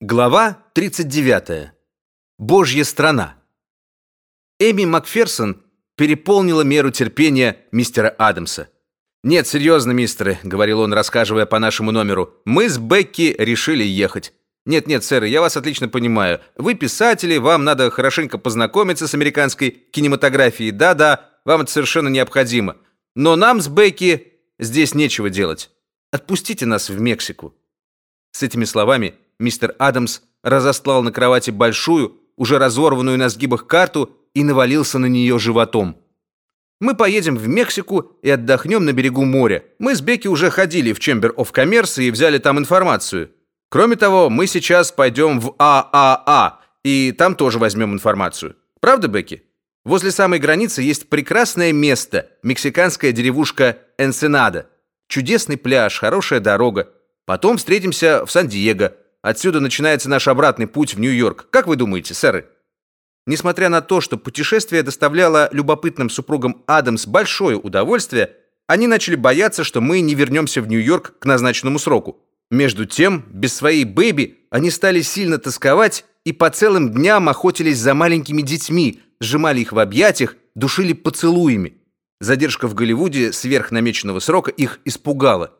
Глава 39. Божья страна. Эми Макферсон переполнила меру терпения мистера Адамса. «Нет, серьезно, мистеры», — говорил он, рассказывая по нашему номеру, «мы с Бекки решили ехать. Нет-нет, сэр, я вас отлично понимаю. Вы писатели, вам надо хорошенько познакомиться с американской кинематографией. Да-да, вам это совершенно необходимо. Но нам с Бекки здесь нечего делать. Отпустите нас в Мексику». С этими словами мистер Адамс разостлал на кровати большую, уже разорванную на сгибах карту и навалился на нее животом. Мы поедем в Мексику и отдохнем на берегу моря. Мы с Бекки уже ходили в Chamber of Commerce и взяли там информацию. Кроме того, мы сейчас пойдем в ААА и там тоже возьмем информацию. Правда, Бекки? Возле самой границы есть прекрасное место, мексиканская деревушка Энсенада. Чудесный пляж, хорошая дорога. Потом встретимся в Сан-Диего. Отсюда начинается наш обратный путь в Нью-Йорк. Как вы думаете, сэры? Несмотря на то, что путешествие доставляло любопытным супругам Адамс большое удовольствие, они начали бояться, что мы не вернемся в Нью-Йорк к назначенному сроку. Между тем, без своей бэби они стали сильно тосковать и по целым дням охотились за маленькими детьми, сжимали их в объятиях, душили поцелуями. Задержка в Голливуде сверх намеченного срока их испугала.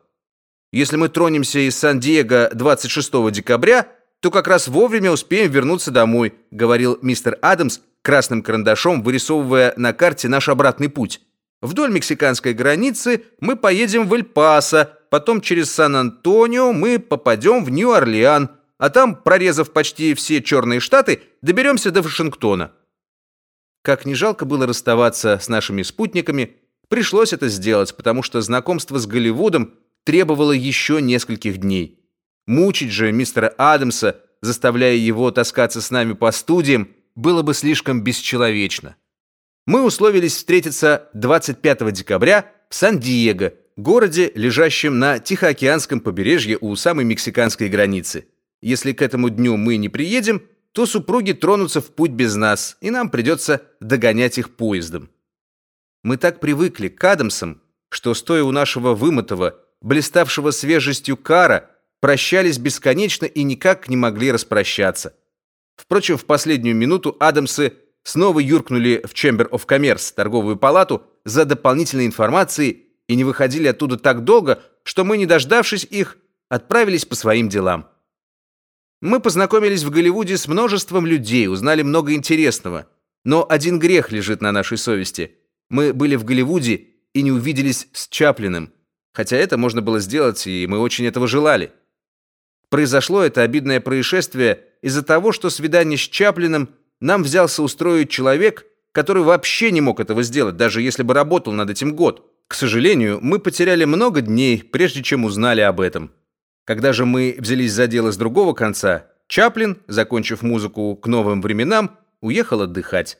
Если мы тронемся из Сан-Диего 26 декабря, то как раз вовремя успеем вернуться домой, говорил мистер Адамс красным карандашом, вырисовывая на карте наш обратный путь. Вдоль мексиканской границы мы поедем в Эль-Пасо, потом через Сан-Антонио мы попадем в Нью-Орлеан, а там, прорезав почти все черные штаты, доберемся до Вашингтона. Как ни жалко было расставаться с нашими спутниками, пришлось это сделать, потому что знакомство с Голливудом требовало еще нескольких дней. Мучить же мистера Адамса, заставляя его таскаться с нами по студиям, было бы слишком бесчеловечно. Мы условились встретиться 25 декабря в Сан-Диего, городе, лежащем на Тихоокеанском побережье у самой мексиканской границы. Если к этому дню мы не приедем, то супруги тронутся в путь без нас, и нам придется догонять их поездом. Мы так привыкли к Адамсам, что стоя у нашего вымытого, блиставшего свежестью кара, прощались бесконечно и никак не могли распрощаться. Впрочем, в последнюю минуту Адамсы снова юркнули в Chamber of Commerce, торговую палату, за дополнительной информацией и не выходили оттуда так долго, что мы, не дождавшись их, отправились по своим делам. Мы познакомились в Голливуде с множеством людей, узнали много интересного. Но один грех лежит на нашей совести. Мы были в Голливуде и не увиделись с Чаплиным хотя это можно было сделать, и мы очень этого желали. Произошло это обидное происшествие из-за того, что свидание с Чаплиным нам взялся устроить человек, который вообще не мог этого сделать, даже если бы работал над этим год. К сожалению, мы потеряли много дней, прежде чем узнали об этом. Когда же мы взялись за дело с другого конца, Чаплин, закончив музыку к новым временам, уехал отдыхать.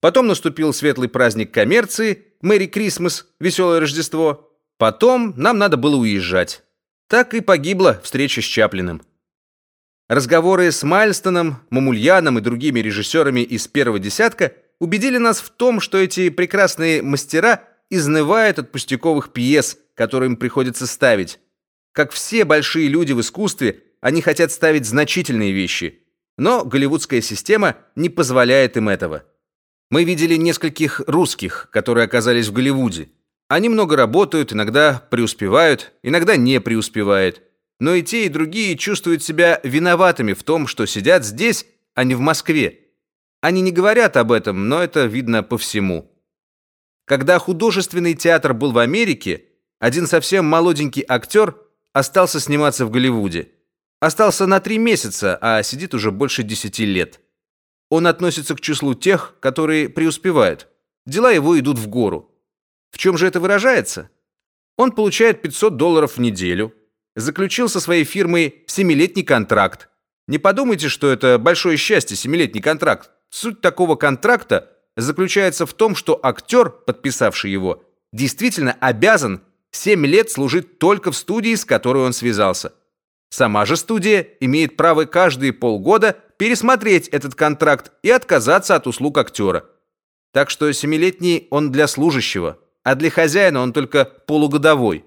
Потом наступил светлый праздник коммерции, Мэри Крисмас, веселое Рождество. Потом нам надо было уезжать. Так и погибла встреча с Чаплиным. Разговоры с Майлстоном, Мамульяном и другими режиссерами из первого десятка убедили нас в том, что эти прекрасные мастера изнывают от пустяковых пьес, которые им приходится ставить. Как все большие люди в искусстве, они хотят ставить значительные вещи, но голливудская система не позволяет им этого. Мы видели нескольких русских, которые оказались в Голливуде. Они много работают, иногда преуспевают, иногда не преуспевают. Но и те, и другие чувствуют себя виноватыми в том, что сидят здесь, а не в Москве. Они не говорят об этом, но это видно по всему. Когда художественный театр был в Америке, один совсем молоденький актер остался сниматься в Голливуде. Остался на три месяца, а сидит уже больше десяти лет. Он относится к числу тех, которые преуспевают. Дела его идут в гору. В чем же это выражается? Он получает 500 долларов в неделю, заключил со своей фирмой семилетний контракт. Не подумайте, что это большое счастье семилетний контракт. Суть такого контракта заключается в том, что актер, подписавший его, действительно обязан 7 лет служить только в студии, с которой он связался. Сама же студия имеет право каждые полгода пересмотреть этот контракт и отказаться от услуг актера. Так что семилетний он для служащего – а для хозяина он только полугодовой.